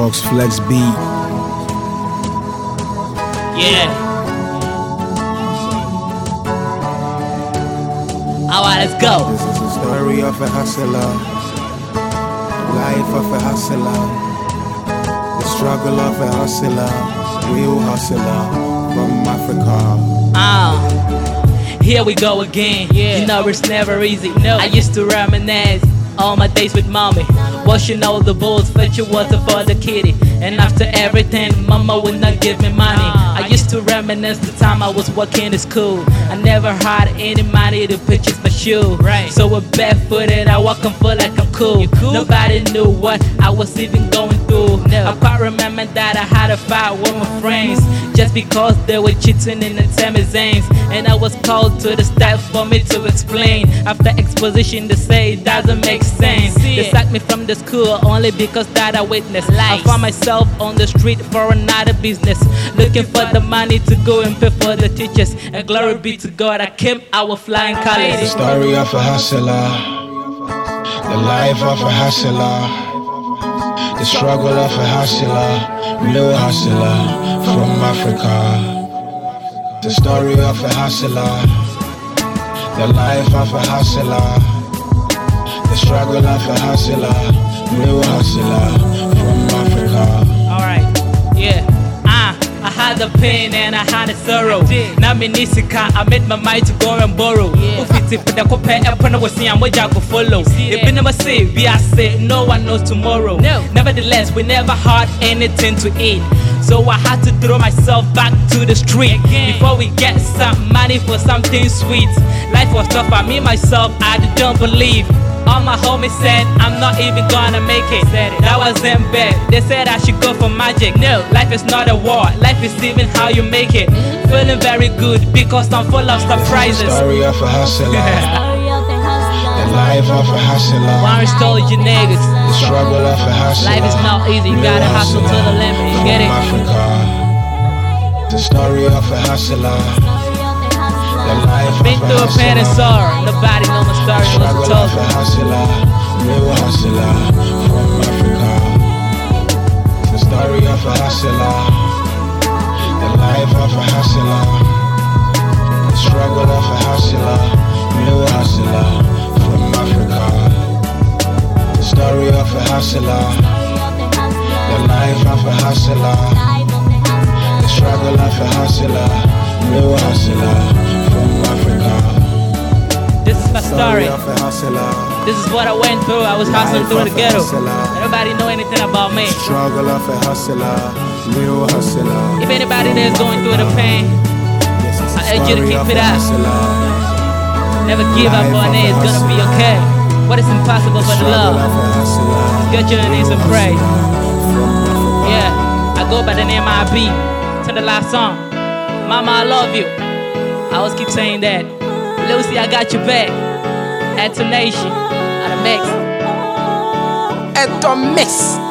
Mox Flex beat. Yeah. Alright, let's go. This is the story of a hustler, life of a hustler, the struggle of a hustler, real hustler from Africa. Uh, here we go again. Yeah. You know it's never easy. No. I used to reminisce all my days with mommy. Washing all the bowls, fetching water for the kitty. And after everything, mama would not give me money. I used to reminisce the time I was working in school. I never had any money to purchase my shoe. Right. So we're barefooted, I walk and feel like I'm cool. Cool? Nobody knew what I was even going through. No. I quite remember that I had a fight with my friends just because they were cheating in the Tamizanes. And I was called to the staff for me to explain. After exposition, they say it doesn't make sense. See They it. sacked me from the school only because that I witnessed. I found myself on the street for another business, looking for the money to go and pay for the teachers. And glory be to God, I came out with flying The story of a hustler, the life of a hustler, the struggle of a hustler, real hustler from Africa. The story of a hustler, the life of a hustler, the struggle of a hustler, real hustler from Africa. The pain and I had the sorrow. Now me nisika, I made my mind to go and borrow. Ufiti pida ko pe epona was I'm what go follow. see It that? be never say, be I say, no one knows tomorrow. No. Nevertheless, we never had anything to eat. So I had to throw myself back to the street Again. before we get some money for something sweet. Life was tough for me myself, I don't believe. All my homies said I'm not even gonna make it. Said it. That was in bed. They said I should go for magic. No. life is not a war. Life is even how you make it. Mm-hmm. Feeling very good because I'm full of surprises. Story of a hustler, life of a hustler, Warren told you niggas. the struggle of a hustler. Life is not easy. You gotta hustle to the limit. You get it? Africa. The story of a hustler, Story of a the hustler. life Been through a pain and sorrow. Nobody know my story struggle I told of a hustler, real hustler from Africa. The story of a hustler, the life of a hustler, the struggle of a hustler, real hustler hustler. Life of a The struggle of a hustler, real hustler from Africa. This is my story. of a hustler, This is what I went through. I was hustling through the ghetto. Nobody know anything about me. struggle of a hustler, real hustler. If anybody there's going through the pain, Yes, it's the I urge you to keep it up. never give up on it. It's gonna be okay. What is impossible but love? of a hustler, Get your knees and pray. Go by the name IB. To the last song. Mama, I love you. I always keep saying that. Lucy, I got your back. At Nation. Out of Mix. Eto Mix.